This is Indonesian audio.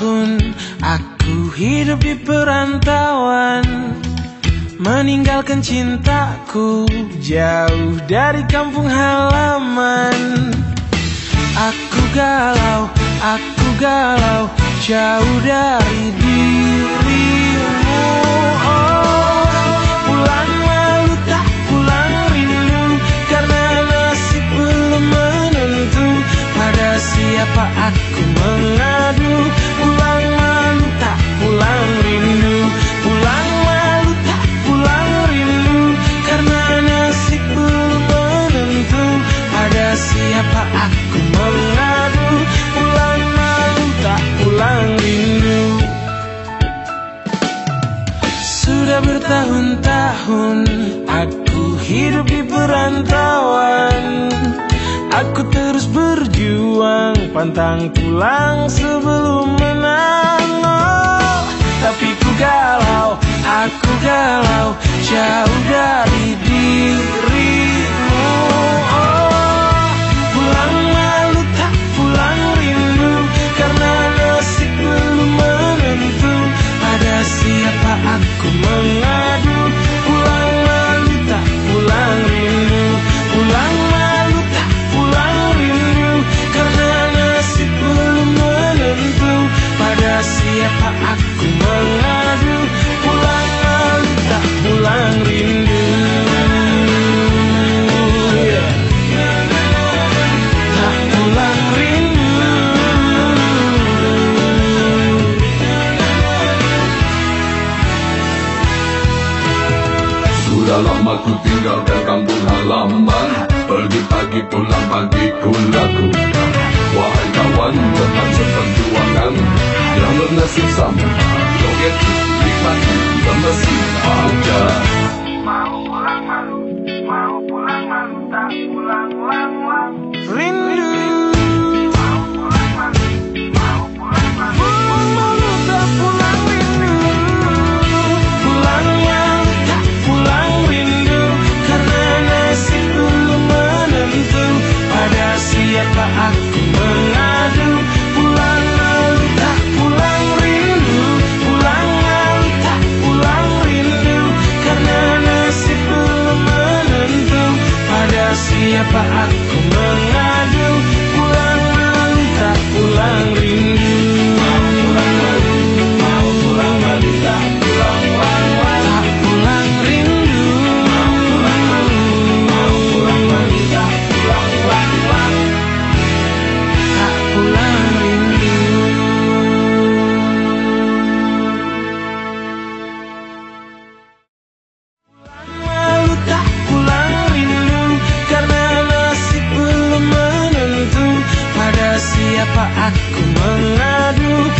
tahun Aku hidup di perantauan. Meninggalkan cintaku Jauh dari kampung halaman. Aku galau, aku galau Jauh dari diri bertahun-tahun Aku hidup di perantauan. Aku terus berjuang Pantang pulang sebelum Sudah lama ku tinggalkan kampung halaman. Pergi pagi pulang pagi ku laku Wahai kawan tetap seperjuangan. Jangan bernasib sama Siapa aku mengatakan siapa aku mengadu?